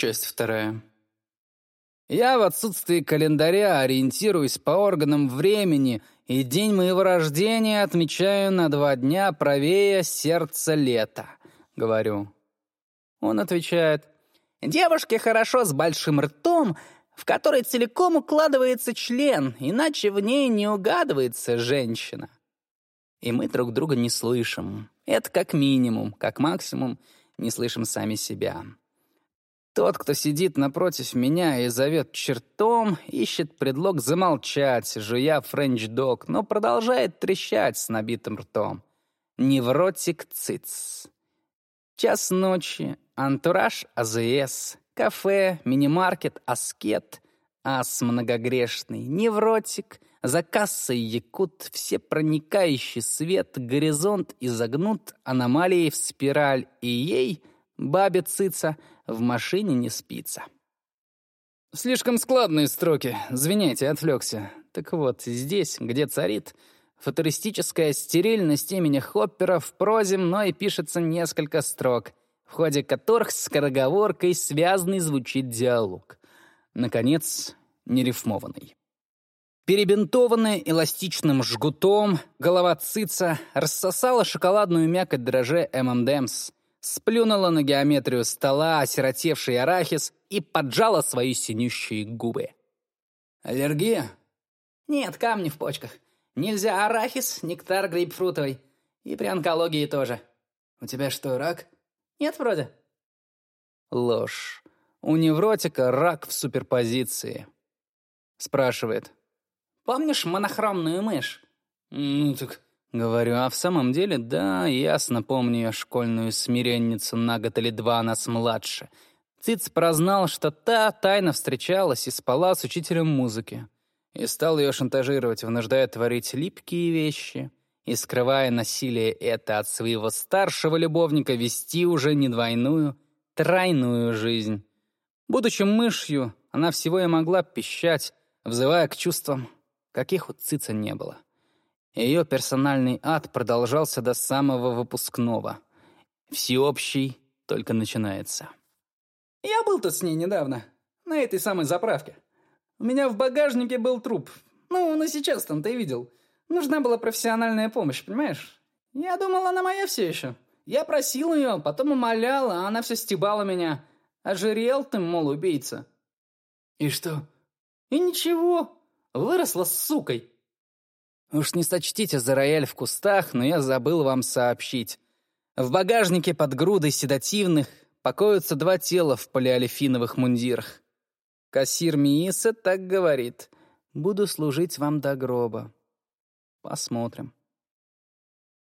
Часть вторая. Я в отсутствии календаря ориентируюсь по органам времени, и день моего рождения отмечаю на два дня правее сердца лета, говорю. Он отвечает, девушке хорошо с большим ртом, в который целиком укладывается член, иначе в ней не угадывается женщина. И мы друг друга не слышим. Это как минимум, как максимум не слышим сами себя. Тот, кто сидит напротив меня и зовет чертом, ищет предлог замолчать, жуя френч-дог, но продолжает трещать с набитым ртом. Невротик циц. Час ночи, антураж АЗС, кафе, мини-маркет, аскет, ас многогрешный, невротик, за кассой якут, все проникающий свет, горизонт изогнут, аномалии в спираль, и ей, бабе цица — в машине не спится. Слишком складные строки. Звиняйте, отвлекся. Так вот, здесь, где царит футуристическая стерильность имени Хоппера, в прозе мной пишется несколько строк, в ходе которых скороговоркой связанный звучит диалог. Наконец, нерифмованный. Перебинтованная эластичным жгутом, голова цица рассосала шоколадную мякоть дроже M&M's сплюнула на геометрию стола осиротевший арахис и поджала свои синющие губы. «Аллергия?» «Нет, камни в почках. Нельзя арахис, нектар грейпфрутовый. И при онкологии тоже». «У тебя что, рак?» «Нет, вроде». Ложь. У невротика рак в суперпозиции. Спрашивает. «Помнишь монохромную мышь?» «Ну так Говорю, а в самом деле, да, ясно помню я школьную смиренницу на год или два нас младше. Циц прознал, что та тайно встречалась и спала с учителем музыки. И стал ее шантажировать, вынуждая творить липкие вещи. И, скрывая насилие это от своего старшего любовника, вести уже не двойную, тройную жизнь. Будучи мышью, она всего и могла пищать, взывая к чувствам, каких у Цица не было. Ее персональный ад продолжался до самого выпускного. Всеобщий только начинается. Я был тут с ней недавно, на этой самой заправке. У меня в багажнике был труп. Ну, на сейчас там ты видел. Нужна была профессиональная помощь, понимаешь? Я думал, она моя все еще. Я просил ее, потом умолял, а она все стебала меня. Ожирел ты, мол, убийца. И что? И ничего. Выросла с сукой. Уж не сочтите за рояль в кустах, но я забыл вам сообщить. В багажнике под грудой седативных покоятся два тела в полиолефиновых мундирах. Кассир Мииса так говорит. «Буду служить вам до гроба». Посмотрим.